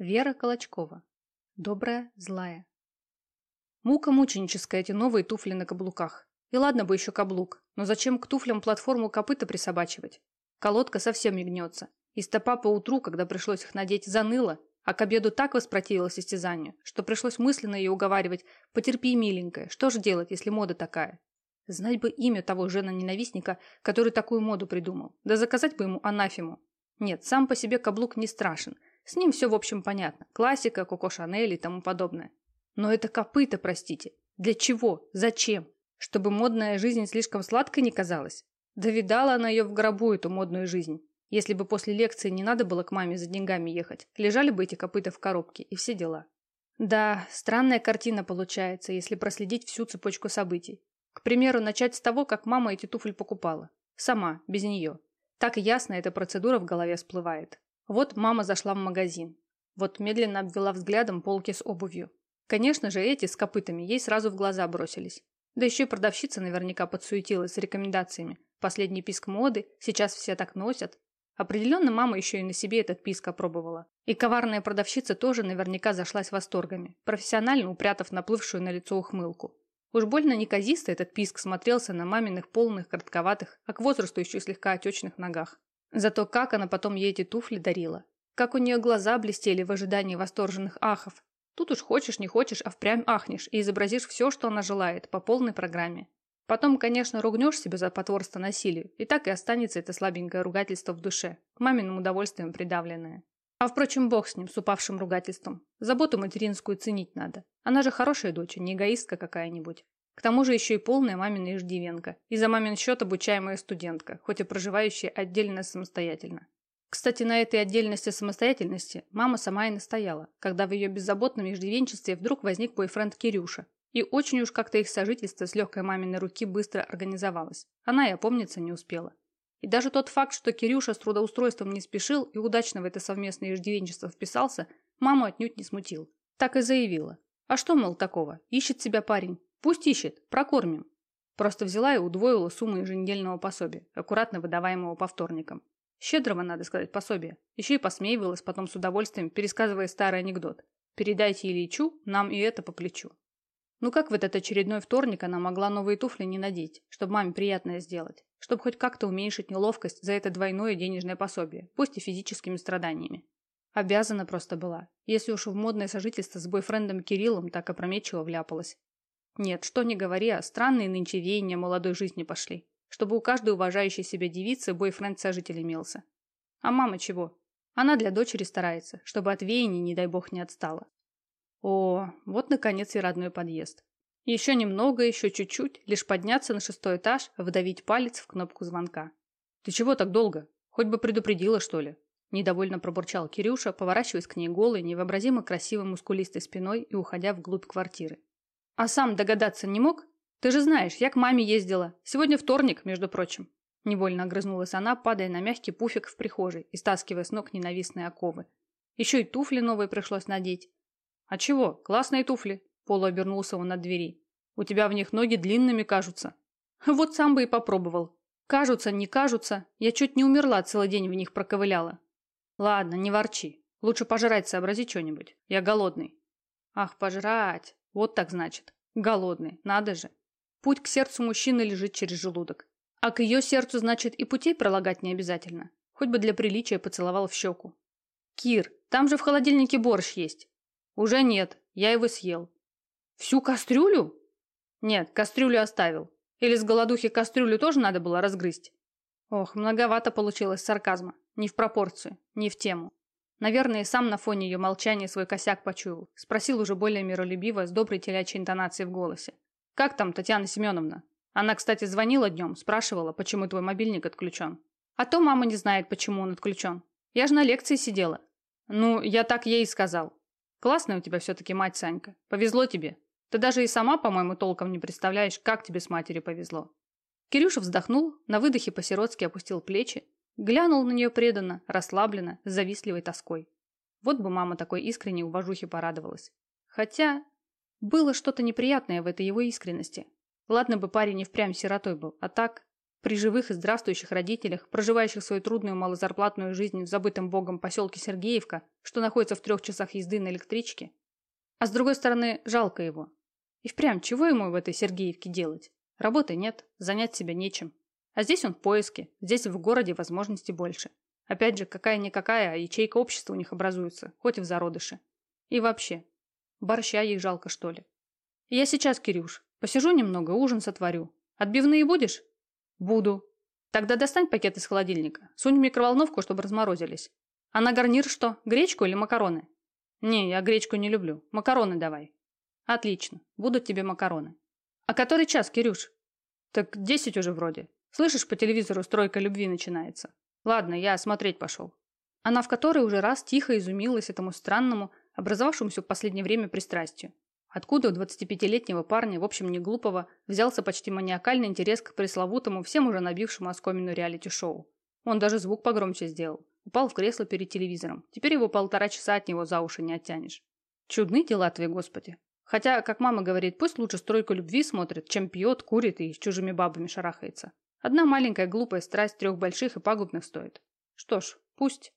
Вера Колочкова. Добрая, злая. Мука мученическая эти новые туфли на каблуках. И ладно бы еще каблук, но зачем к туфлям платформу копыта присобачивать? Колодка совсем не гнется. И стопа по утру, когда пришлось их надеть, заныла, а к обеду так воспротивилась истязанию, что пришлось мысленно ее уговаривать «Потерпи, миленькая, что же делать, если мода такая?» Знать бы имя того жена-ненавистника, который такую моду придумал. Да заказать бы ему анафему. Нет, сам по себе каблук не страшен – с ним все, в общем, понятно. Классика, Коко Шанель и тому подобное. Но это копыта, простите. Для чего? Зачем? Чтобы модная жизнь слишком сладкой не казалась? Да видала она ее в гробу, эту модную жизнь. Если бы после лекции не надо было к маме за деньгами ехать, лежали бы эти копыта в коробке и все дела. Да, странная картина получается, если проследить всю цепочку событий. К примеру, начать с того, как мама эти туфли покупала. Сама, без нее. Так ясно эта процедура в голове всплывает. Вот мама зашла в магазин. Вот медленно обвела взглядом полки с обувью. Конечно же, эти с копытами ей сразу в глаза бросились. Да еще и продавщица наверняка подсуетилась с рекомендациями. Последний писк моды, сейчас все так носят. Определенно мама еще и на себе этот писк опробовала. И коварная продавщица тоже наверняка зашлась восторгами, профессионально упрятав наплывшую на лицо ухмылку. Уж больно неказисто этот писк смотрелся на маминых полных, коротковатых, а к возрасту еще слегка отечных ногах. Зато как она потом ей эти туфли дарила. Как у нее глаза блестели в ожидании восторженных ахов. Тут уж хочешь, не хочешь, а впрямь ахнешь и изобразишь все, что она желает, по полной программе. Потом, конечно, ругнешь себя за потворство насилию, и так и останется это слабенькое ругательство в душе, маминым удовольствием придавленное. А впрочем, бог с ним, с упавшим ругательством. Заботу материнскую ценить надо. Она же хорошая дочь, а не эгоистка какая-нибудь. К тому же еще и полная мамина иждивенка. И за мамин счет обучаемая студентка, хоть и проживающая отдельно самостоятельно. Кстати, на этой отдельности самостоятельности мама сама и настояла, когда в ее беззаботном иждивенчестве вдруг возник бойфренд Кирюша. И очень уж как-то их сожительство с легкой маминой руки быстро организовалось. Она и опомниться не успела. И даже тот факт, что Кирюша с трудоустройством не спешил и удачно в это совместное иждивенчество вписался, маму отнюдь не смутил. Так и заявила. А что, мол, такого? Ищет себя парень. Пусть ищет, прокормим. Просто взяла и удвоила сумму еженедельного пособия, аккуратно выдаваемого по вторникам. Щедрого, надо сказать, пособия. Еще и посмеивалась потом с удовольствием, пересказывая старый анекдот. «Передайте Ильичу, нам и это по плечу». Ну как в этот очередной вторник она могла новые туфли не надеть, чтобы маме приятное сделать, чтобы хоть как-то уменьшить неловкость за это двойное денежное пособие, пусть и физическими страданиями. Обязана просто была, если уж в модное сожительство с бойфрендом Кириллом так опрометчиво вляпалась. Нет, что не говори, а странные нынче веяния молодой жизни пошли. Чтобы у каждой уважающей себя девицы бойфренд-сожитель имелся. А мама чего? Она для дочери старается, чтобы от веяний, не дай бог, не отстала. О, вот наконец и родной подъезд. Еще немного, еще чуть-чуть, лишь подняться на шестой этаж, вдавить палец в кнопку звонка. «Ты чего так долго? Хоть бы предупредила, что ли?» Недовольно пробурчал Кирюша, поворачиваясь к ней голой, невообразимо красивой мускулистой спиной и уходя вглубь квартиры. А сам догадаться не мог? Ты же знаешь, я к маме ездила. Сегодня вторник, между прочим. Невольно огрызнулась она, падая на мягкий пуфик в прихожей и стаскивая с ног ненавистные оковы. Еще и туфли новые пришлось надеть. А чего? Классные туфли. Полу обернулся он от двери. У тебя в них ноги длинными кажутся. Вот сам бы и попробовал. Кажутся, не кажутся. Я чуть не умерла, целый день в них проковыляла. Ладно, не ворчи. Лучше пожрать сообрази что-нибудь. Я голодный. Ах, пожрать. Вот так значит. Голодный, надо же. Путь к сердцу мужчины лежит через желудок. А к ее сердцу, значит, и путей пролагать не обязательно. Хоть бы для приличия поцеловал в щеку. Кир, там же в холодильнике борщ есть. Уже нет, я его съел. Всю кастрюлю? Нет, кастрюлю оставил. Или с голодухи кастрюлю тоже надо было разгрызть? Ох, многовато получилось сарказма. Не в пропорцию, не в тему. Наверное, и сам на фоне ее молчания свой косяк почуял. Спросил уже более миролюбиво, с доброй телячьей интонацией в голосе. «Как там, Татьяна Семеновна?» Она, кстати, звонила днем, спрашивала, почему твой мобильник отключен. А то мама не знает, почему он отключен. Я же на лекции сидела. Ну, я так ей и сказал. Классная у тебя все-таки мать, Санька. Повезло тебе. Ты даже и сама, по-моему, толком не представляешь, как тебе с матерью повезло. Кирюша вздохнул, на выдохе по-сиротски опустил плечи Глянул на нее преданно, расслабленно, с завистливой тоской. Вот бы мама такой искренней уважухе порадовалась. Хотя было что-то неприятное в этой его искренности. Ладно бы парень не впрямь сиротой был, а так... При живых и здравствующих родителях, проживающих свою трудную малозарплатную жизнь в забытом богом поселке Сергеевка, что находится в трех часах езды на электричке. А с другой стороны, жалко его. И впрямь, чего ему в этой Сергеевке делать? Работы нет, занять себя нечем. А здесь он в поиске, здесь в городе возможностей больше. Опять же, какая-никакая, а ячейка общества у них образуется, хоть и в зародыше. И вообще, борща ей жалко, что ли. Я сейчас, Кирюш, посижу немного, ужин сотворю. Отбивные будешь? Буду. Тогда достань пакет из холодильника, сунь в микроволновку, чтобы разморозились. А на гарнир что, гречку или макароны? Не, я гречку не люблю. Макароны давай. Отлично, будут тебе макароны. А который час, Кирюш? Так десять уже вроде. Слышишь, по телевизору стройка любви начинается. Ладно, я смотреть пошел. Она в которой уже раз тихо изумилась этому странному, образовавшемуся в последнее время пристрастию. Откуда у 25-летнего парня, в общем не глупого, взялся почти маниакальный интерес к пресловутому, всем уже набившему оскомину реалити-шоу. Он даже звук погромче сделал. Упал в кресло перед телевизором. Теперь его полтора часа от него за уши не оттянешь. Чудны дела твои, Господи. Хотя, как мама говорит, пусть лучше стройку любви смотрит, чем пьет, курит и с чужими бабами шарахается. Одна маленькая глупая страсть трех больших и пагубных стоит. Что ж, пусть.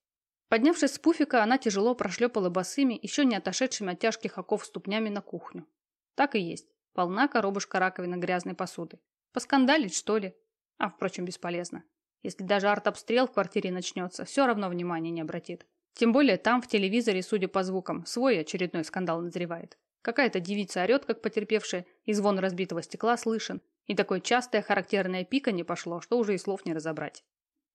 Поднявшись с пуфика, она тяжело прошлепала босыми, еще не отошедшими от тяжких оков ступнями на кухню. Так и есть. Полна коробушка раковины грязной посуды. Поскандалить, что ли? А, впрочем, бесполезно. Если даже артобстрел в квартире начнется, все равно внимания не обратит. Тем более там, в телевизоре, судя по звукам, свой очередной скандал назревает. Какая-то девица орет, как потерпевшая, и звон разбитого стекла слышен, и такое частое характерное пика не пошло, что уже и слов не разобрать.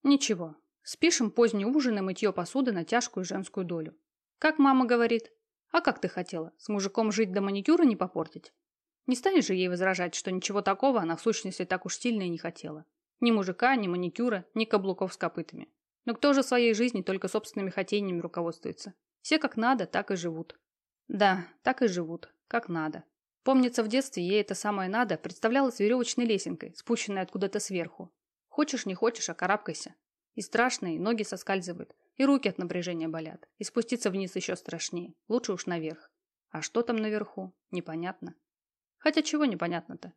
Ничего. Спишем поздний ужин и мытье посуды на тяжкую женскую долю. Как мама говорит. А как ты хотела? С мужиком жить до маникюра не попортить? Не станешь же ей возражать, что ничего такого она в сущности так уж сильно и не хотела. Ни мужика, ни маникюра, ни каблуков с копытами. Но кто же в своей жизни только собственными хотениями руководствуется? Все как надо, так и живут. Да, так и живут, как надо. Помнится, в детстве ей это самое надо представлялось веревочной лесенкой, спущенной откуда-то сверху. Хочешь, не хочешь, а карабкайся. И страшно, и ноги соскальзывают, и руки от напряжения болят, и спуститься вниз еще страшнее, лучше уж наверх. А что там наверху, непонятно. Хотя чего непонятно-то?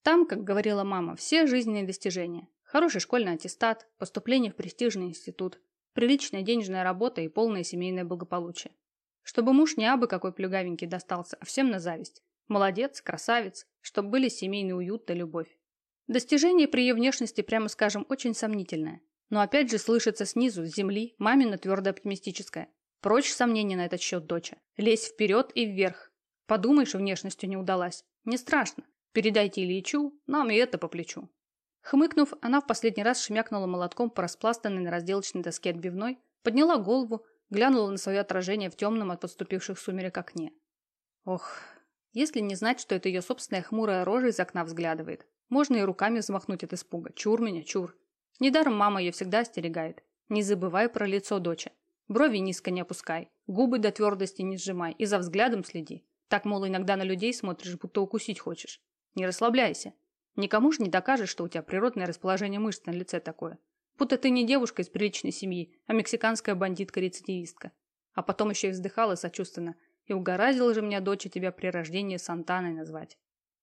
Там, как говорила мама, все жизненные достижения. Хороший школьный аттестат, поступление в престижный институт, приличная денежная работа и полное семейное благополучие. Чтобы муж не абы какой плюгавенький достался, а всем на зависть. Молодец, красавец, чтобы были семейный уют да любовь. Достижение при ее внешности, прямо скажем, очень сомнительное. Но опять же слышится снизу, с земли, мамина твердо оптимистическая. Прочь сомнения на этот счет, доча. Лезь вперед и вверх. Подумаешь, внешностью не удалась. Не страшно. Передайте Ильичу, нам и это по плечу. Хмыкнув, она в последний раз шмякнула молотком по распластанной на разделочной доске отбивной, подняла голову, глянула на свое отражение в темном от подступивших сумерек окне. Ох, если не знать, что это ее собственная хмурая рожа из окна взглядывает. Можно и руками взмахнуть от испуга. Чур меня, чур. Недаром мама ее всегда остерегает. Не забывай про лицо доча. Брови низко не опускай, губы до твердости не сжимай и за взглядом следи. Так, мол, иногда на людей смотришь, будто укусить хочешь. Не расслабляйся. Никому же не докажешь, что у тебя природное расположение мышц на лице такое. Будто ты не девушка из приличной семьи, а мексиканская бандитка-рецидивистка. А потом еще и вздыхала сочувственно – и угораздило же меня дочь тебя при рождении Сантаной назвать.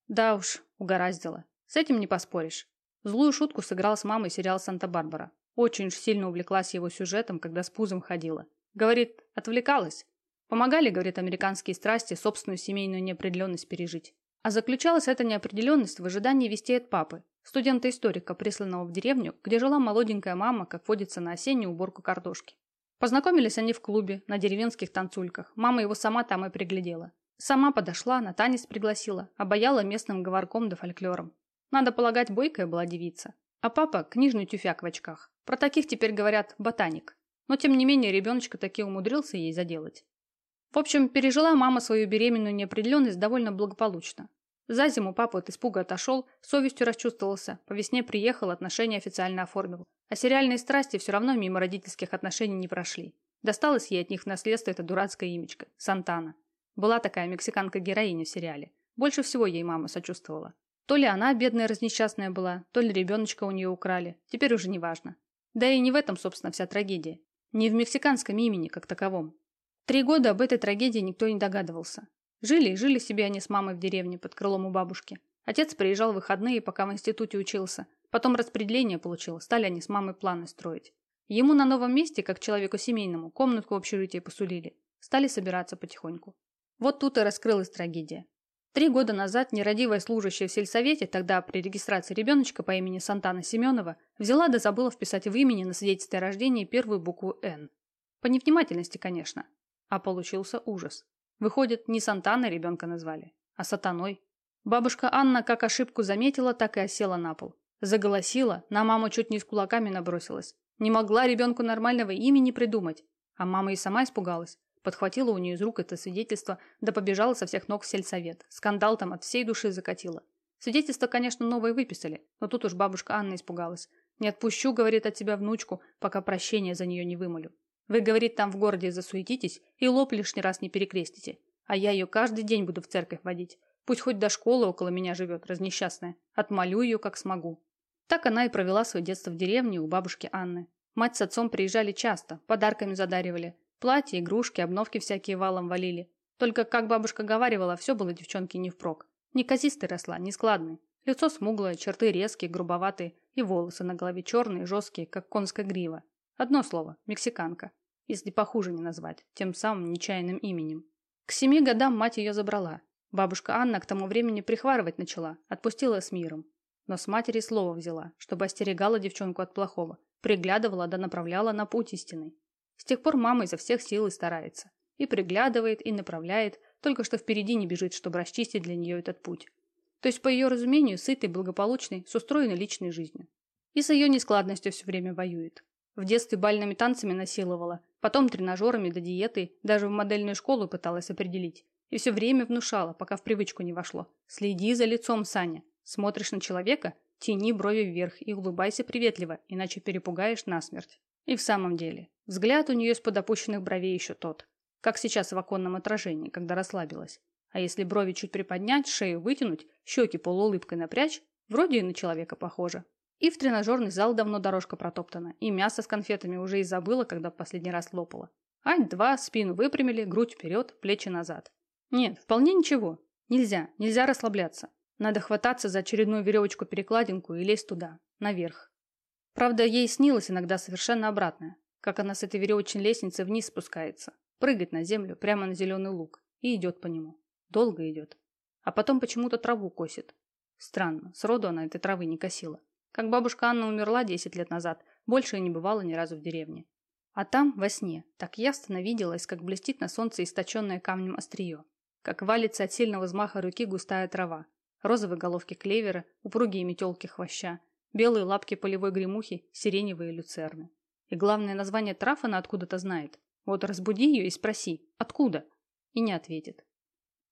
Да уж, угораздило. С этим не поспоришь. Злую шутку сыграл с мамой сериал «Санта-Барбара». Очень уж сильно увлеклась его сюжетом, когда с пузом ходила. Говорит, отвлекалась. Помогали, говорит, американские страсти собственную семейную неопределенность пережить. А заключалась эта неопределенность в ожидании вестей от папы, студента-историка, присланного в деревню, где жила молоденькая мама, как водится на осеннюю уборку картошки. Познакомились они в клубе, на деревенских танцульках. Мама его сама там и приглядела. Сама подошла, на танец пригласила, обаяла местным говорком да фольклором. Надо полагать, бойкая была девица. А папа – книжный тюфяк в очках. Про таких теперь говорят «ботаник». Но тем не менее ребеночка таки умудрился ей заделать. В общем, пережила мама свою беременную неопределенность довольно благополучно. За зиму папа от испуга отошел, совестью расчувствовался, по весне приехал, отношения официально оформил. А сериальные страсти все равно мимо родительских отношений не прошли. Досталось ей от них в наследство эта дурацкая имечка – Сантана. Была такая мексиканка-героиня в сериале. Больше всего ей мама сочувствовала. То ли она бедная разнесчастная была, то ли ребеночка у нее украли. Теперь уже не важно. Да и не в этом, собственно, вся трагедия. Не в мексиканском имени как таковом. Три года об этой трагедии никто не догадывался. Жили и жили себе они с мамой в деревне под крылом у бабушки. Отец приезжал в выходные, пока в институте учился. Потом распределение получил, стали они с мамой планы строить. Ему на новом месте, как человеку семейному, комнатку в общежитии посулили. Стали собираться потихоньку. Вот тут и раскрылась трагедия. Три года назад нерадивая служащая в сельсовете, тогда при регистрации ребеночка по имени Сантана Семенова, взяла да забыла вписать в имени на свидетельстве о рождении первую букву «Н». По невнимательности, конечно. А получился ужас. Выходит, не Сантаной ребенка назвали, а Сатаной. Бабушка Анна как ошибку заметила, так и осела на пол. Заголосила, на маму чуть не с кулаками набросилась. Не могла ребенку нормального имени придумать. А мама и сама испугалась. Подхватила у нее из рук это свидетельство, да побежала со всех ног в сельсовет. Скандал там от всей души закатила. Свидетельство, конечно, новое выписали, но тут уж бабушка Анна испугалась. «Не отпущу, — говорит, — от тебя внучку, пока прощения за нее не вымолю. Вы, говорит, там в городе засуетитесь и лоб лишний раз не перекрестите. А я ее каждый день буду в церковь водить. Пусть хоть до школы около меня живет, разнесчастная. Отмолю ее, как смогу. Так она и провела свое детство в деревне у бабушки Анны. Мать с отцом приезжали часто, подарками задаривали. Платья, игрушки, обновки всякие валом валили. Только, как бабушка говаривала, все было девчонке не впрок. Неказистой росла, не складной. Лицо смуглое, черты резкие, грубоватые, и волосы на голове черные, жесткие, как конская грива. Одно слово – мексиканка. Если похуже не назвать, тем самым нечаянным именем. К семи годам мать ее забрала. Бабушка Анна к тому времени прихварывать начала, отпустила с миром. Но с матери слово взяла, чтобы остерегала девчонку от плохого, приглядывала да направляла на путь истинный. С тех пор мама изо всех сил и старается. И приглядывает, и направляет, только что впереди не бежит, чтобы расчистить для нее этот путь. То есть, по ее разумению, сытый, благополучный, с устроенной личной жизнью. И с ее нескладностью все время воюет. В детстве бальными танцами насиловала, потом тренажерами да диетой, даже в модельную школу пыталась определить. И все время внушала, пока в привычку не вошло. Следи за лицом, Саня. Смотришь на человека, тяни брови вверх и улыбайся приветливо, иначе перепугаешь насмерть. И в самом деле, взгляд у нее из-под опущенных бровей еще тот. Как сейчас в оконном отражении, когда расслабилась. А если брови чуть приподнять, шею вытянуть, щеки полуулыбкой напрячь, вроде и на человека похоже. И в тренажерный зал давно дорожка протоптана, и мясо с конфетами уже и забыла, когда в последний раз лопала. Ань-два, спину выпрямили, грудь вперед, плечи назад. Нет, вполне ничего. Нельзя, нельзя расслабляться. Надо хвататься за очередную веревочку-перекладинку и лезть туда, наверх. Правда, ей снилось иногда совершенно обратное, как она с этой веревочной лестницы вниз спускается, прыгает на землю, прямо на зеленый луг, и идет по нему. Долго идет. А потом почему-то траву косит. Странно, сроду она этой травы не косила. Как бабушка Анна умерла 10 лет назад, больше и не бывала ни разу в деревне. А там, во сне, так ясно виделось, как блестит на солнце источенное камнем острие, как валится от сильного взмаха руки густая трава, розовые головки клевера, упругие метелки хвоща, белые лапки полевой гремухи, сиреневые люцерны. И главное название трав она откуда-то знает. Вот разбуди ее и спроси, откуда? И не ответит.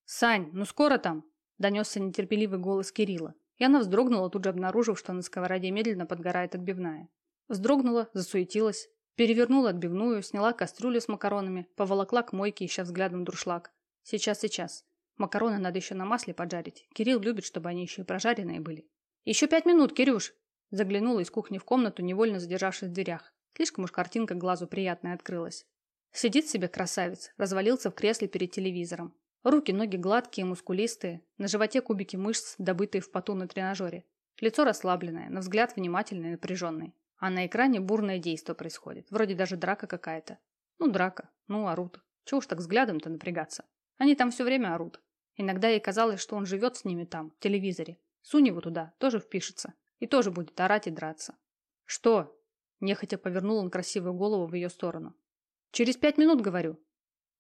«Сань, ну скоро там?» – донесся нетерпеливый голос Кирилла. И она вздрогнула, тут же обнаружив, что на сковороде медленно подгорает отбивная. Вздрогнула, засуетилась, перевернула отбивную, сняла кастрюлю с макаронами, поволокла к мойке, ища взглядом друшлаг. Сейчас, сейчас. Макароны надо еще на масле поджарить. Кирилл любит, чтобы они еще и прожаренные были. «Еще пять минут, Кирюш!» Заглянула из кухни в комнату, невольно задержавшись в дверях. Слишком уж картинка глазу приятная открылась. Сидит себе красавец, развалился в кресле перед телевизором. Руки, ноги гладкие, мускулистые, на животе кубики мышц, добытые в поту на тренажере. Лицо расслабленное, на взгляд внимательный и напряженный. А на экране бурное действо происходит, вроде даже драка какая-то. Ну, драка, ну, орут. Чего уж так взглядом-то напрягаться? Они там все время орут. Иногда ей казалось, что он живет с ними там, в телевизоре. Сунь его туда, тоже впишется. И тоже будет орать и драться. Что? Нехотя повернул он красивую голову в ее сторону. Через пять минут, говорю.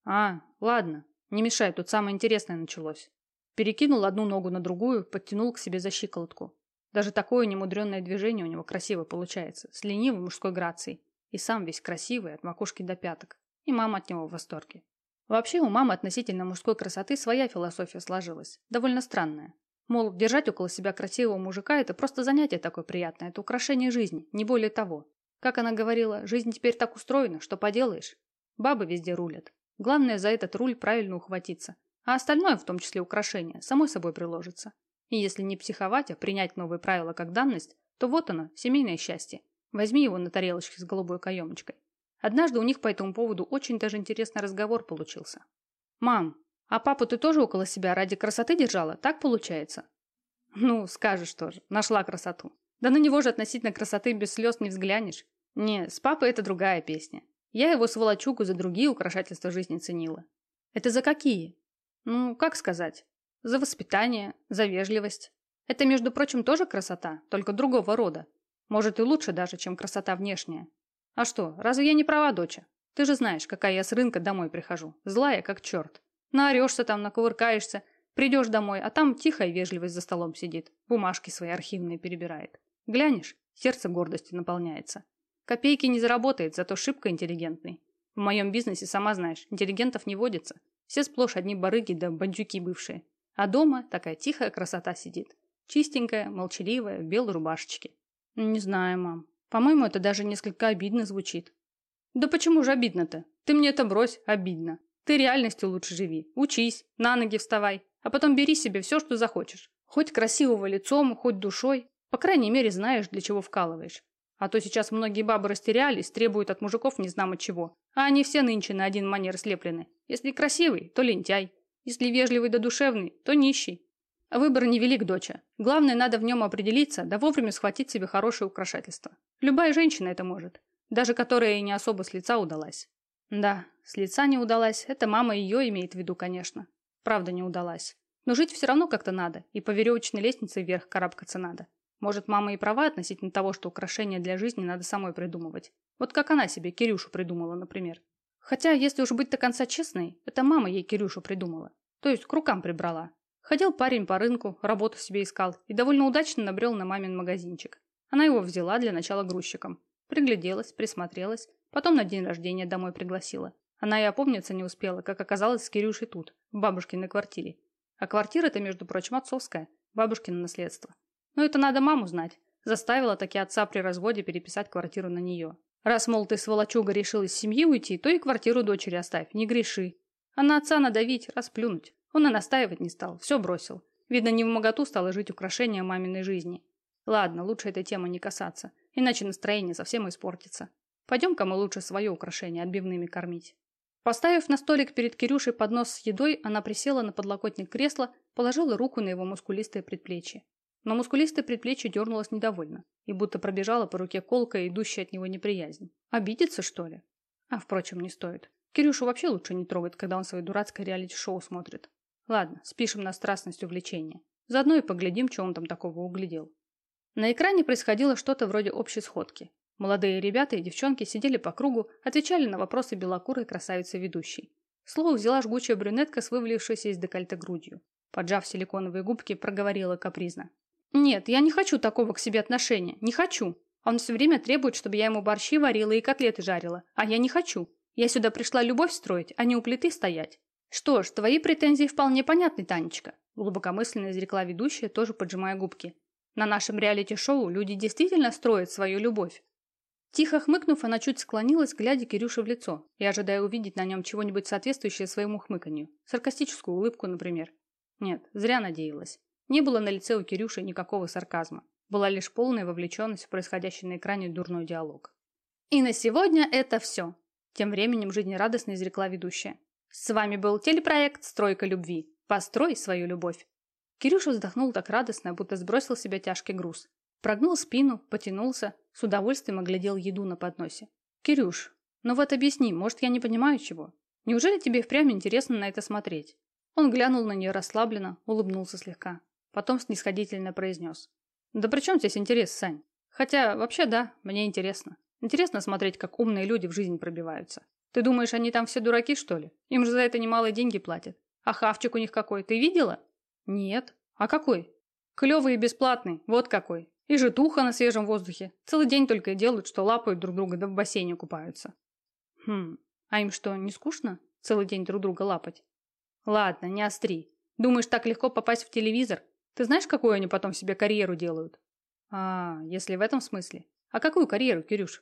А, ладно, не мешай, тут самое интересное началось. Перекинул одну ногу на другую, подтянул к себе за щиколотку. Даже такое немудренное движение у него красиво получается, с ленивой мужской грацией. И сам весь красивый, от макушки до пяток. И мама от него в восторге. Вообще у мамы относительно мужской красоты своя философия сложилась, довольно странная. Мол, держать около себя красивого мужика – это просто занятие такое приятное, это украшение жизни, не более того. Как она говорила, жизнь теперь так устроена, что поделаешь. Бабы везде рулят, Главное за этот руль правильно ухватиться. А остальное, в том числе украшения, самой собой приложится. И если не психовать, а принять новые правила как данность, то вот оно, семейное счастье. Возьми его на тарелочке с голубой каемочкой. Однажды у них по этому поводу очень даже интересный разговор получился. «Мам, а папу ты тоже около себя ради красоты держала? Так получается?» «Ну, скажешь тоже. Нашла красоту. Да на него же относительно красоты без слез не взглянешь. Не, с папой это другая песня. Я его сволочуку за другие украшательства жизни ценила. Это за какие? Ну, как сказать? За воспитание, за вежливость. Это, между прочим, тоже красота, только другого рода. Может и лучше даже, чем красота внешняя. А что, разве я не права, доча? Ты же знаешь, какая я с рынка домой прихожу. Злая, как черт. Наорешься там, накувыркаешься, придешь домой, а там тихая вежливость за столом сидит, бумажки свои архивные перебирает. Глянешь, сердце гордостью наполняется. Копейки не заработает, зато шибко интеллигентный. В моем бизнесе, сама знаешь, интеллигентов не водится. Все сплошь одни барыги да бандюки бывшие. А дома такая тихая красота сидит. Чистенькая, молчаливая, в белой рубашечке. Не знаю, мам. По-моему, это даже несколько обидно звучит. Да почему же обидно-то? Ты мне это брось, обидно. Ты реальностью лучше живи. Учись, на ноги вставай. А потом бери себе все, что захочешь. Хоть красивого лицом, хоть душой. По крайней мере, знаешь, для чего вкалываешь. А то сейчас многие бабы растерялись, требуют от мужиков не знамо чего. А они все нынче на один манер слеплены. Если красивый, то лентяй. Если вежливый да душевный, то нищий. Выбор невелик, доча. Главное, надо в нем определиться, да вовремя схватить себе хорошее украшательство. Любая женщина это может. Даже которая и не особо с лица удалась. Да, с лица не удалась, это мама ее имеет в виду, конечно. Правда не удалась. Но жить все равно как-то надо, и по веревочной лестнице вверх карабкаться надо. Может, мама и права относительно того, что украшения для жизни надо самой придумывать. Вот как она себе Кирюшу придумала, например. Хотя, если уж быть до конца честной, это мама ей Кирюшу придумала. То есть к рукам прибрала. Ходил парень по рынку, работу себе искал и довольно удачно набрел на мамин магазинчик. Она его взяла для начала грузчиком. Пригляделась, присмотрелась, потом на день рождения домой пригласила. Она и опомниться не успела, как оказалось с Кирюшей тут, в бабушкиной квартире. А квартира-то, между прочим, отцовская, бабушкино наследство. Но это надо маму знать. Заставила таки отца при разводе переписать квартиру на нее. Раз, мол, ты, сволочуга, решил из семьи уйти, то и квартиру дочери оставь, не греши. А на отца надавить, расплюнуть. Он и настаивать не стал, все бросил. Видно, не в моготу стало жить украшение маминой жизни. Ладно, лучше этой темы не касаться, иначе настроение совсем испортится. Пойдем-ка мы лучше свое украшение отбивными кормить. Поставив на столик перед Кирюшей поднос с едой, она присела на подлокотник кресла, положила руку на его мускулистое предплечье. Но мускулистое предплечье дернулось недовольно, и будто пробежала по руке колка, идущая от него неприязнь. Обидеться, что ли? А, впрочем, не стоит. Кирюшу вообще лучше не трогать, когда он свое дурацкое реалити-шоу смотрит. Ладно, спишем на страстность увлечения. Заодно и поглядим, что он там такого углядел. На экране происходило что-то вроде общей сходки. Молодые ребята и девчонки сидели по кругу, отвечали на вопросы белокурой красавицы-ведущей. Слово взяла жгучая брюнетка с вывалившейся из декольта грудью. Поджав силиконовые губки, проговорила капризно. Нет, я не хочу такого к себе отношения. Не хочу. Он все время требует, чтобы я ему борщи варила и котлеты жарила. А я не хочу. Я сюда пришла любовь строить, а не у плиты стоять. Что ж, твои претензии вполне понятны, Танечка. Глубокомысленно изрекла ведущая, тоже поджимая губки. На нашем реалити-шоу люди действительно строят свою любовь. Тихо хмыкнув, она чуть склонилась, глядя Кирюше в лицо и ожидая увидеть на нем чего-нибудь соответствующее своему хмыканью. Саркастическую улыбку, например. Нет, зря надеялась. Не было на лице у Кирюши никакого сарказма. Была лишь полная вовлеченность в происходящий на экране дурной диалог. И на сегодня это все. Тем временем жизнерадостно изрекла ведущая. С вами был телепроект «Стройка любви». Построй свою любовь. Кирюша вздохнул так радостно, будто сбросил с себя тяжкий груз. Прогнул спину, потянулся, с удовольствием оглядел еду на подносе. «Кирюш, ну вот объясни, может, я не понимаю чего? Неужели тебе впрямь интересно на это смотреть?» Он глянул на нее расслабленно, улыбнулся слегка. Потом снисходительно произнес. «Да при чем здесь интерес, Сань? Хотя, вообще, да, мне интересно. Интересно смотреть, как умные люди в жизнь пробиваются. Ты думаешь, они там все дураки, что ли? Им же за это немалые деньги платят. А хавчик у них какой, ты видела? Нет. А какой? Клевый и бесплатный, вот какой. И житуха на свежем воздухе. Целый день только и делают, что лапают друг друга да в бассейне купаются. Хм, а им что, не скучно? Целый день друг друга лапать? Ладно, не остри. Думаешь, так легко попасть в телевизор? Ты знаешь, какую они потом себе карьеру делают? А, если в этом смысле. А какую карьеру, Кирюш?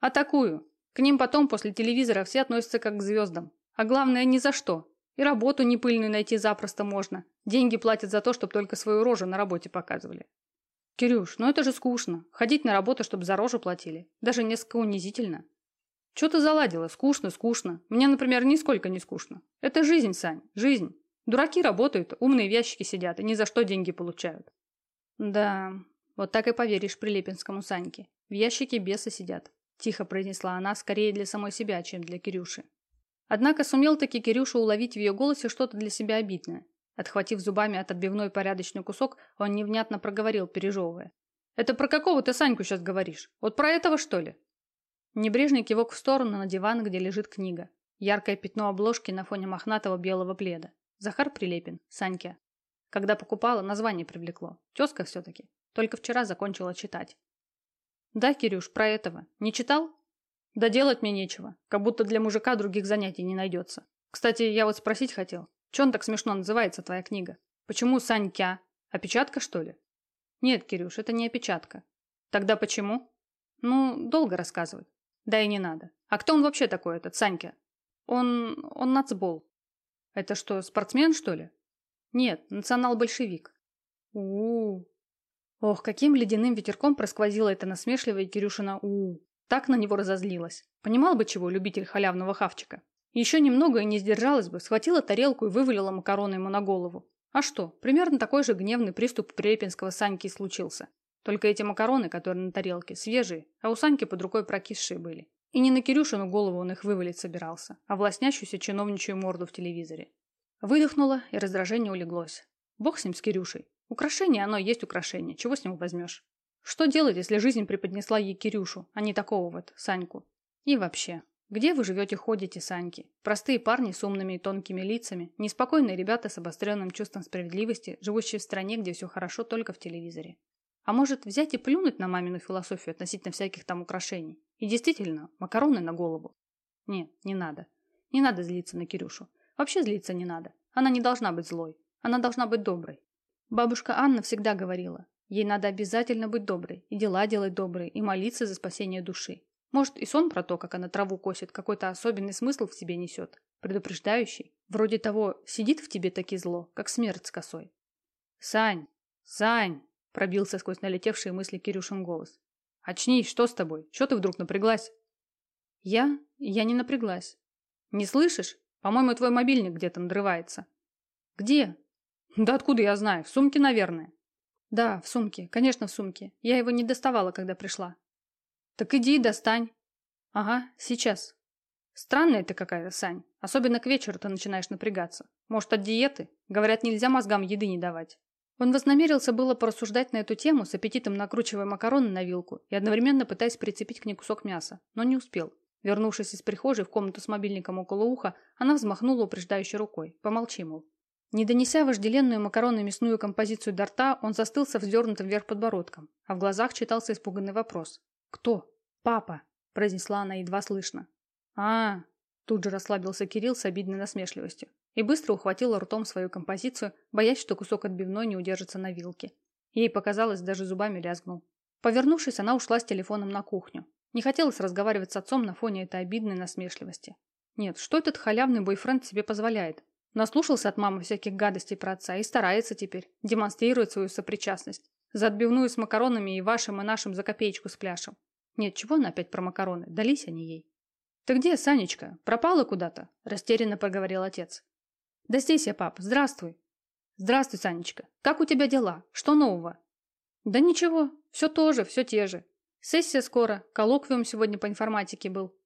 А такую. К ним потом после телевизора все относятся как к звездам. А главное, ни за что. И работу не пыльную найти запросто можно. Деньги платят за то, чтобы только свою рожу на работе показывали. Кирюш, ну это же скучно. Ходить на работу, чтобы за рожу платили. Даже несколько унизительно. Что ты заладила? Скучно, скучно. Мне, например, нисколько не скучно. Это жизнь, Сань, жизнь. Дураки работают, умные в ящике сидят и ни за что деньги получают. Да, Вот так и поверишь Прилепинскому Саньке. В ящике бесы сидят. Тихо произнесла она, скорее для самой себя, чем для Кирюши. Однако сумел таки Кирюша уловить в ее голосе что-то для себя обидное. Отхватив зубами от отбивной порядочный кусок, он невнятно проговорил, пережевывая. «Это про какого ты Саньку сейчас говоришь? Вот про этого, что ли?» Небрежный кивок в сторону на диван, где лежит книга. Яркое пятно обложки на фоне мохнатого белого пледа. Захар Прилепин, Санька. Когда покупала, название привлекло. Тезка все-таки. Только вчера закончила читать. Да, Кирюш, про этого. Не читал? Да делать мне нечего. Как будто для мужика других занятий не найдется. Кстати, я вот спросить хотел. Че он так смешно называется, твоя книга? Почему Санька? Опечатка, что ли? Нет, Кирюш, это не опечатка. Тогда почему? Ну, долго рассказывать. Да и не надо. А кто он вообще такой, этот Санька? Он... он нацбол. Это что, спортсмен, что ли? Нет, национал-большевик. у у Ох, каким ледяным ветерком просквозило это насмешливое Кирюшина у, -у. Так на него разозлилась. Понимал бы чего, любитель халявного хавчика. Еще немного и не сдержалась бы, схватила тарелку и вывалила макароны ему на голову. А что, примерно такой же гневный приступ прилепинского Саньки случился. Только эти макароны, которые на тарелке, свежие, а у Саньки под рукой прокисшие были. И не на Кирюшину голову он их вывалить собирался, а в лоснящуюся чиновничью морду в телевизоре. Выдохнула, и раздражение улеглось. Бог с ним, с Кирюшей. Украшение оно есть украшение, чего с него возьмешь? Что делать, если жизнь преподнесла ей Кирюшу, а не такого вот, Саньку? И вообще, где вы живете, ходите, Саньки? Простые парни с умными и тонкими лицами, неспокойные ребята с обостренным чувством справедливости, живущие в стране, где все хорошо только в телевизоре. А может, взять и плюнуть на мамину философию относительно всяких там украшений? И действительно, макароны на голову. Нет, не надо. Не надо злиться на Кирюшу. Вообще злиться не надо. Она не должна быть злой. Она должна быть доброй. Бабушка Анна всегда говорила, ей надо обязательно быть доброй, и дела делать добрые, и молиться за спасение души. Может, и сон про то, как она траву косит, какой-то особенный смысл в себе несет, предупреждающий. Вроде того, сидит в тебе таки зло, как смерть с косой. «Сань! Сань!» Пробился сквозь налетевшие мысли Кирюшин голос. «Очнись, что с тобой? Что ты вдруг напряглась?» «Я? Я не напряглась. Не слышишь? По-моему, твой мобильник где-то надрывается». «Где?» «Да откуда я знаю? В сумке, наверное». «Да, в сумке. Конечно, в сумке. Я его не доставала, когда пришла». «Так иди и достань». «Ага, сейчас». «Странная ты какая-то, Сань. Особенно к вечеру ты начинаешь напрягаться. Может, от диеты? Говорят, нельзя мозгам еды не давать». Он вознамерился было порассуждать на эту тему, с аппетитом накручивая макароны на вилку и одновременно пытаясь прицепить к ней кусок мяса, но не успел. Вернувшись из прихожей в комнату с мобильником около уха, она взмахнула упреждающей рукой. Помолчи, мол. Не донеся вожделенную макаронно-мясную композицию до рта, он застыл со вздернутым вверх подбородком, а в глазах читался испуганный вопрос. «Кто?» «Папа», – произнесла она едва слышно. а, -а, Тут же расслабился Кирилл с обидной насмешливостью и быстро ухватила ртом свою композицию, боясь, что кусок отбивной не удержится на вилке. Ей показалось, даже зубами лязгнул. Повернувшись, она ушла с телефоном на кухню. Не хотелось разговаривать с отцом на фоне этой обидной насмешливости. Нет, что этот халявный бойфренд себе позволяет? Наслушался от мамы всяких гадостей про отца и старается теперь, демонстрирует свою сопричастность. За отбивную с макаронами и вашим, и нашим за копеечку с пляшем. Нет, чего она опять про макароны? Дались они ей. «Ты где, Санечка? Пропала куда-то?» – растерянно поговорил отец. «Да здесь я, пап. Здравствуй». «Здравствуй, Санечка. Как у тебя дела? Что нового?» «Да ничего. Все то же, все те же. Сессия скоро, коллоквиум сегодня по информатике был».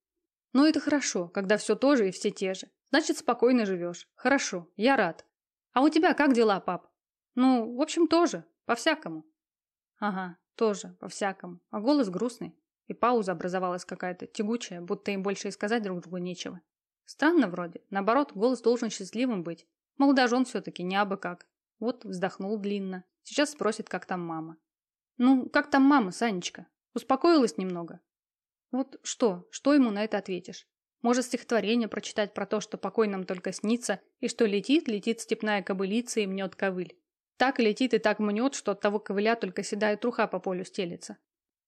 «Ну это хорошо, когда все то же и все те же. Значит, спокойно живешь. Хорошо, я рад. А у тебя как дела, пап?» «Ну, в общем, тоже. По-всякому». «Ага, тоже, по-всякому. А голос грустный». И пауза образовалась какая-то тягучая, будто им больше и сказать друг другу нечего. Странно вроде. Наоборот, голос должен счастливым быть. Молодожен все-таки, не абы как. Вот вздохнул длинно. Сейчас спросит, как там мама. Ну, как там мама, Санечка? Успокоилась немного? Вот что? Что ему на это ответишь? Может, стихотворение прочитать про то, что покой нам только снится, и что летит, летит степная кобылица и мнет ковыль. Так летит и так мнет, что от того ковыля только седая труха по полю стелится.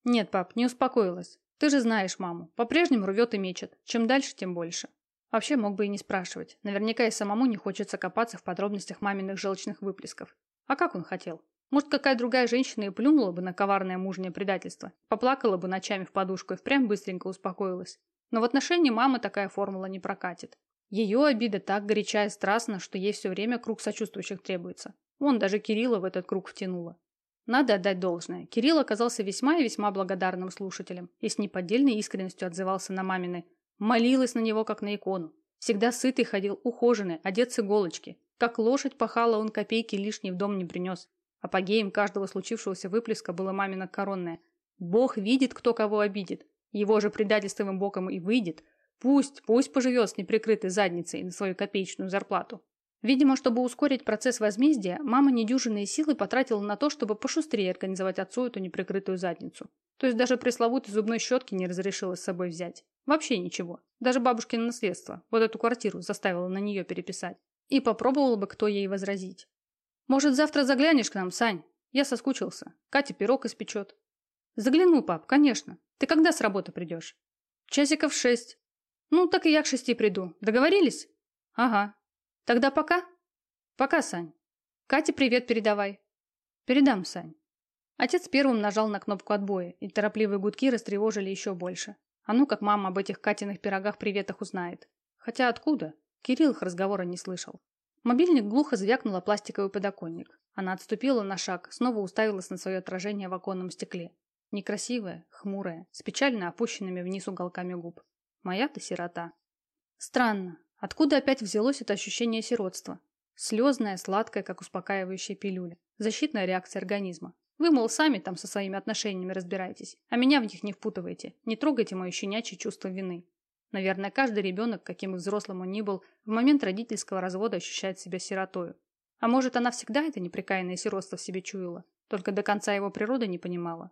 Нет, пап, не успокоилась. Ты же знаешь маму. По-прежнему рвет и мечет. Чем дальше, тем больше. Вообще мог бы и не спрашивать. Наверняка и самому не хочется копаться в подробностях маминых желчных выплесков. А как он хотел? Может, какая другая женщина и плюнула бы на коварное мужнее предательство, поплакала бы ночами в подушку и впрямь быстренько успокоилась. Но в отношении мамы такая формула не прокатит. Ее обида так горяча и страстна, что ей все время круг сочувствующих требуется. Вон даже Кирилла в этот круг втянула. Надо отдать должное. Кирилл оказался весьма и весьма благодарным слушателем и с неподдельной искренностью отзывался на мамины. Молилась на него, как на икону. Всегда сытый ходил, ухоженный, одет с иголочки. Как лошадь пахала, он копейки лишней в дом не принес. Апогеем каждого случившегося выплеска было мамина коронная. Бог видит, кто кого обидит. Его же предательством боком и выйдет. Пусть, пусть поживет с неприкрытой задницей на свою копеечную зарплату. Видимо, чтобы ускорить процесс возмездия, мама недюжинные силы потратила на то, чтобы пошустрее организовать отцу эту неприкрытую задницу. То есть даже пресловутой зубной щетки не разрешила с собой взять. Вообще ничего. Даже бабушкино наследство, вот эту квартиру заставила на нее переписать. И попробовал бы кто ей возразить. Может, завтра заглянешь к нам, Сань? Я соскучился. Катя пирог испечет. Загляну, пап, конечно. Ты когда с работы придешь? Часиков шесть. Ну, так и я к шести приду. Договорились? Ага, Тогда пока? Пока, Сань. Кате привет передавай. Передам, Сань. Отец первым нажал на кнопку отбоя, и торопливые гудки растревожили еще больше. А ну как мама об этих Катиных пирогах-приветах узнает. Хотя откуда? Кирилл их разговора не слышал. Мобильник глухо звякнул о пластиковый подоконник. Она отступила на шаг, снова уставилась на свое отражение в оконном стекле. Некрасивая, хмурая, с печально опущенными вниз уголками губ. Моя ты сирота. Странно, Откуда опять взялось это ощущение сиротства? Слезная, сладкая, как успокаивающая пилюля. Защитная реакция организма. Вы, мол, сами там со своими отношениями разбирайтесь, а меня в них не впутывайте, не трогайте мое щенячье чувство вины. Наверное, каждый ребенок, каким и взрослым он ни был, в момент родительского развода ощущает себя сиротою. А может, она всегда это неприкаянное сиротство в себе чуяла, только до конца его природы не понимала.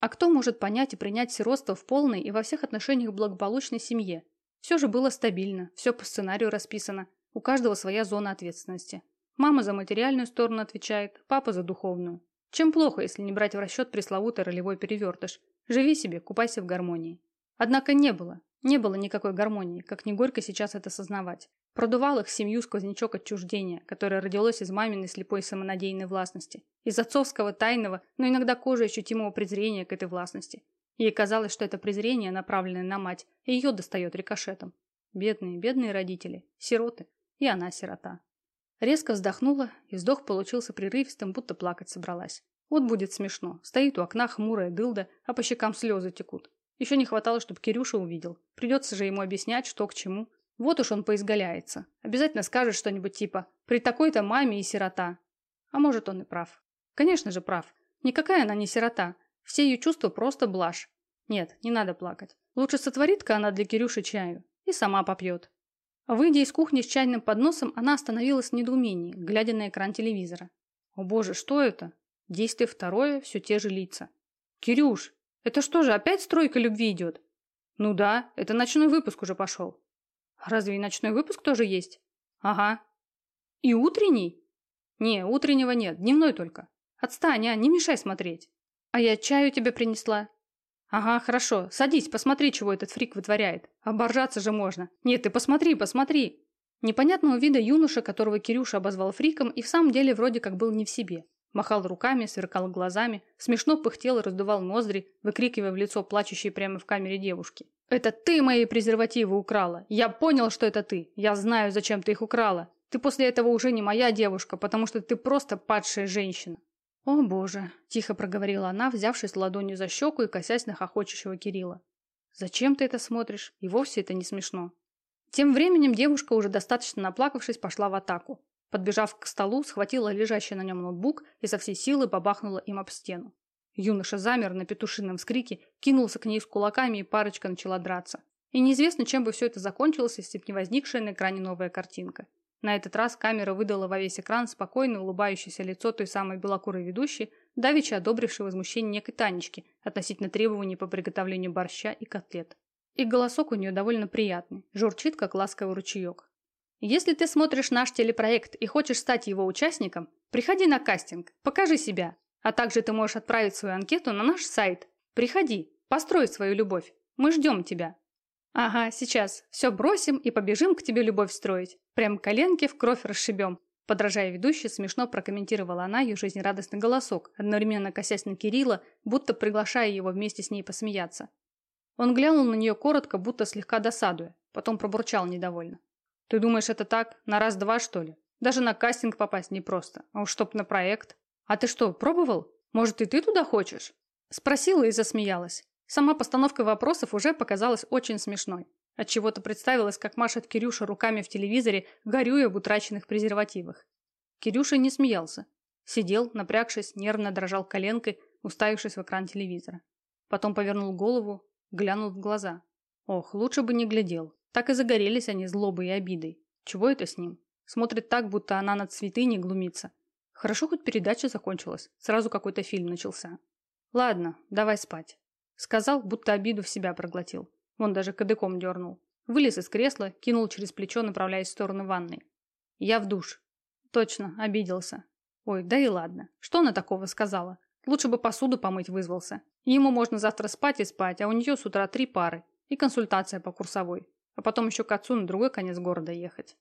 А кто может понять и принять сиротство в полной и во всех отношениях благополучной семье, все же было стабильно, все по сценарию расписано, у каждого своя зона ответственности. Мама за материальную сторону отвечает, папа за духовную. Чем плохо, если не брать в расчет пресловутый ролевой перевертыш? Живи себе, купайся в гармонии. Однако не было, не было никакой гармонии, как не горько сейчас это сознавать. Продувал их семью сквознячок отчуждения, которое родилось из маминой слепой самонадеянной властности, из отцовского тайного, но иногда кожей ощутимого презрения к этой властности, Ей казалось, что это презрение, направленное на мать, ее достает рикошетом. Бедные, бедные родители, сироты, и она сирота. Резко вздохнула, и вздох получился прерывистым, будто плакать собралась. Вот будет смешно. Стоит у окна хмурая дылда, а по щекам слезы текут. Еще не хватало, чтобы Кирюша увидел. Придется же ему объяснять, что к чему. Вот уж он поизгаляется. Обязательно скажет что-нибудь типа «при такой-то маме и сирота». А может, он и прав. Конечно же, прав. Никакая она не сирота. Все ее чувства просто блажь. Нет, не надо плакать. Лучше сотворит-ка она для Кирюши чаю и сама попьет. Выйдя из кухни с чайным подносом, она остановилась в недоумении, глядя на экран телевизора. О боже, что это? Действие второе, все те же лица. Кирюш, это что же, опять стройка любви идет? Ну да, это ночной выпуск уже пошел. Разве и ночной выпуск тоже есть? Ага. И утренний? Не, утреннего нет, дневной только. Отстань, а, не мешай смотреть. А я чаю тебе принесла. Ага, хорошо. Садись, посмотри, чего этот фрик вытворяет. Оборжаться же можно. Нет, ты посмотри, посмотри. Непонятного вида юноша, которого Кирюша обозвал фриком, и в самом деле вроде как был не в себе. Махал руками, сверкал глазами, смешно пыхтел и раздувал ноздри, выкрикивая в лицо плачущей прямо в камере девушки. «Это ты мои презервативы украла! Я понял, что это ты! Я знаю, зачем ты их украла! Ты после этого уже не моя девушка, потому что ты просто падшая женщина!» «О, боже!» – тихо проговорила она, взявшись ладонью за щеку и косясь на хохочущего Кирилла. «Зачем ты это смотришь? И вовсе это не смешно». Тем временем девушка, уже достаточно наплакавшись, пошла в атаку. Подбежав к столу, схватила лежащий на нем ноутбук и со всей силы побахнула им об стену. Юноша замер на петушином вскрике, кинулся к ней с кулаками, и парочка начала драться. И неизвестно, чем бы все это закончилось, если бы не возникшая на экране новая картинка. На этот раз камера выдала во весь экран спокойно улыбающееся лицо той самой белокурой ведущей, давеча одобрившей возмущение некой Танечки относительно требований по приготовлению борща и котлет. И голосок у нее довольно приятный, журчит, как ласковый ручеек. Если ты смотришь наш телепроект и хочешь стать его участником, приходи на кастинг, покажи себя. А также ты можешь отправить свою анкету на наш сайт. Приходи, построй свою любовь. Мы ждем тебя. Ага, сейчас. Все бросим и побежим к тебе любовь строить. Прям коленки в кровь расшибем. Подражая ведущей, смешно прокомментировала она ее жизнерадостный голосок, одновременно косясь на Кирилла, будто приглашая его вместе с ней посмеяться. Он глянул на нее коротко, будто слегка досадуя, потом пробурчал недовольно. «Ты думаешь, это так? На раз-два, что ли? Даже на кастинг попасть непросто. А уж чтоб на проект. А ты что, пробовал? Может, и ты туда хочешь?» Спросила и засмеялась. Сама постановка вопросов уже показалась очень смешной. Отчего-то представилось, как машет Кирюша руками в телевизоре, горюя в утраченных презервативах. Кирюша не смеялся. Сидел, напрягшись, нервно дрожал коленкой, уставившись в экран телевизора. Потом повернул голову, глянул в глаза. Ох, лучше бы не глядел. Так и загорелись они злобой и обидой. Чего это с ним? Смотрит так, будто она над святыней глумится. Хорошо, хоть передача закончилась. Сразу какой-то фильм начался. Ладно, давай спать. Сказал, будто обиду в себя проглотил. Вон даже кадыком дернул. Вылез из кресла, кинул через плечо, направляясь в сторону ванной. Я в душ. Точно, обиделся. Ой, да и ладно. Что она такого сказала? Лучше бы посуду помыть вызвался. Ему можно завтра спать и спать, а у нее с утра три пары. И консультация по курсовой. А потом еще к отцу на другой конец города ехать.